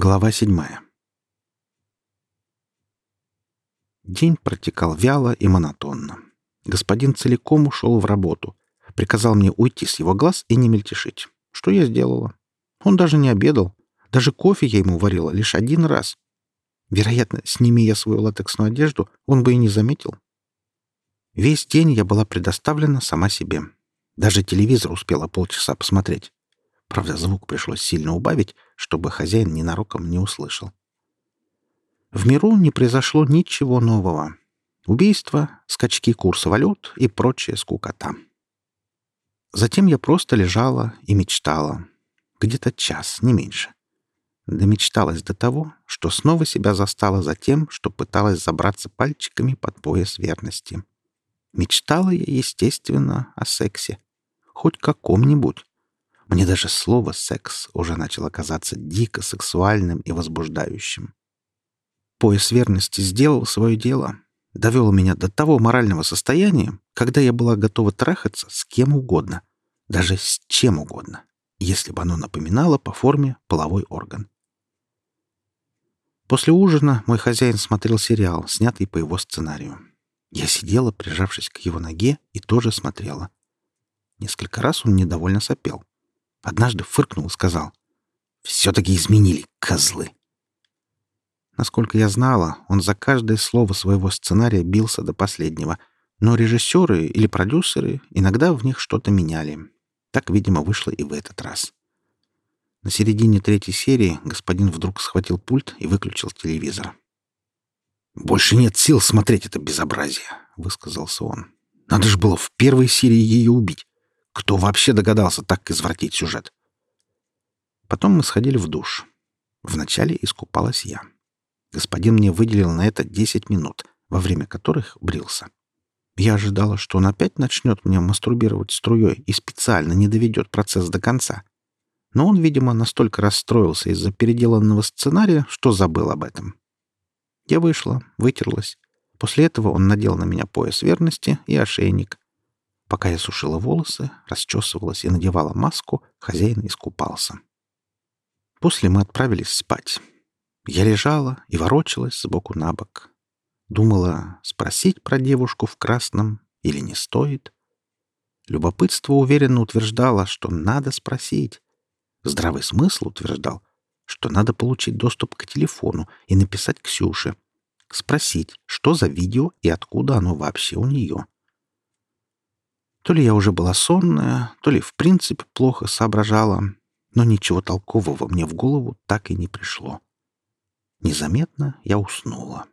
Глава седьмая. День протекал вяло и монотонно. Господин целиком ушел в работу. Приказал мне уйти с его глаз и не мельтешить. Что я сделала? Он даже не обедал. Даже кофе я ему варила лишь один раз. Вероятно, сними я свою латексную одежду, он бы и не заметил. Весь день я была предоставлена сама себе. Даже телевизор успела полчаса посмотреть. Правда, звук пришлось сильно убавить, чтобы хозяин ненароком не услышал. В миру не произошло ничего нового. Убийства, скачки курса валют и прочая скукота. Затем я просто лежала и мечтала. Где-то час, не меньше. Домечталась до того, что снова себя застала за тем, что пыталась забраться пальчиками под пояс верности. Мечтала я, естественно, о сексе. Хоть каком-нибудь. Мне даже слово «секс» уже начало казаться дико сексуальным и возбуждающим. Пояс верности сделал свое дело, довел меня до того морального состояния, когда я была готова трахаться с кем угодно, даже с чем угодно, если бы оно напоминало по форме половой орган. После ужина мой хозяин смотрел сериал, снятый по его сценарию. Я сидела, прижавшись к его ноге, и тоже смотрела. Несколько раз он недовольно сопел. Однажды фыркнул и сказал. «Все-таки изменили, козлы!» Насколько я знала, он за каждое слово своего сценария бился до последнего, но режиссеры или продюсеры иногда в них что-то меняли. Так, видимо, вышло и в этот раз. На середине третьей серии господин вдруг схватил пульт и выключил телевизор. «Больше нет сил смотреть это безобразие», — высказался он. «Надо же было в первой серии ее убить. Кто вообще догадался так извратить сюжет? Потом мы сходили в душ. Вначале искупалась я. Господин мне выделил на это 10 минут, во время которых брился. Я ожидала, что он опять начнет мне мастурбировать струей и специально не доведет процесс до конца. Но он, видимо, настолько расстроился из-за переделанного сценария, что забыл об этом. Я вышла, вытерлась. После этого он надел на меня пояс верности и ошейник, Пока я сушила волосы, расчесывалась и надевала маску, хозяин искупался. После мы отправились спать. Я лежала и ворочалась сбоку на бок. Думала, спросить про девушку в красном или не стоит. Любопытство уверенно утверждало, что надо спросить. Здравый смысл утверждал, что надо получить доступ к телефону и написать Ксюше. Спросить, что за видео и откуда оно вообще у нее. То ли я уже была сонная, то ли в принципе плохо соображала, но ничего толкового мне в голову так и не пришло. Незаметно я уснула.